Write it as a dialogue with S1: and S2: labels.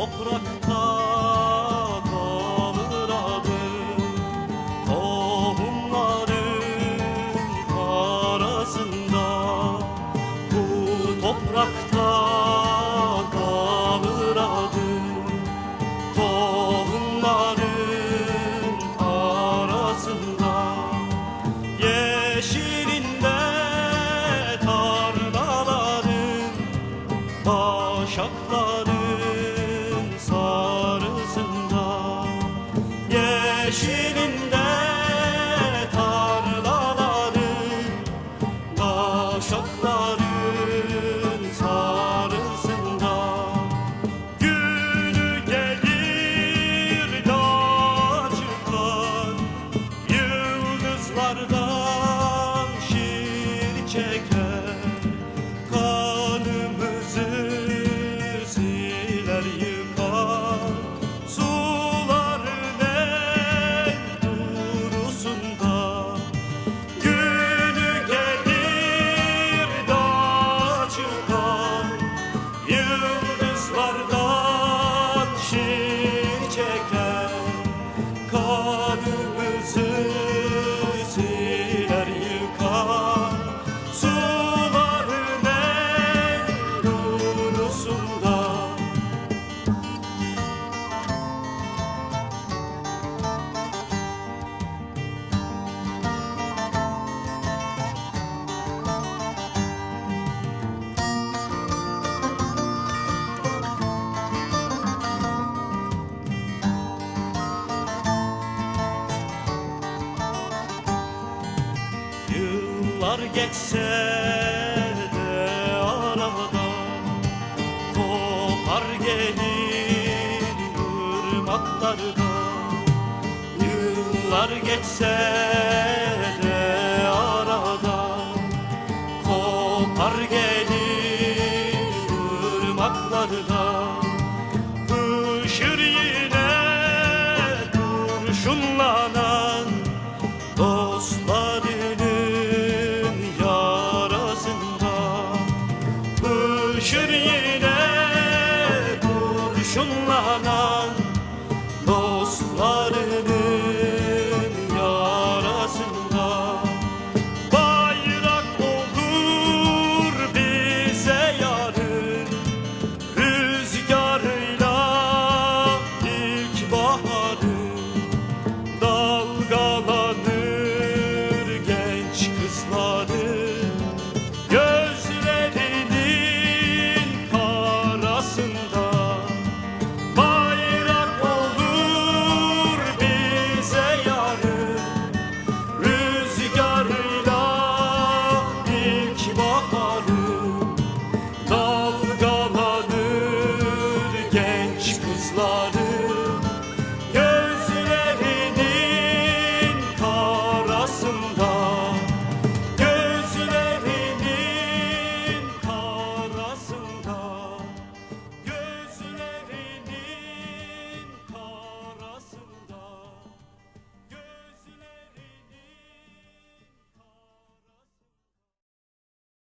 S1: 더 허락해 neşenin sular ne nurusunda Yıllar geçse de arada Kokar gelir ırmaklarda Yıllar geçse yanan dostlar.